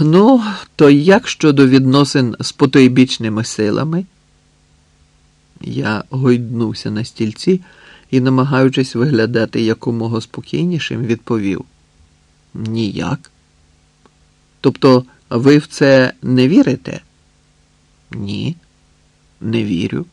Ну, то як щодо відносин з потойбічними силами? Я гойднувся на стільці і, намагаючись виглядати якомога спокійнішим, відповів: Ніяк. Тобто ви в це не вірите? Ні, не вірю.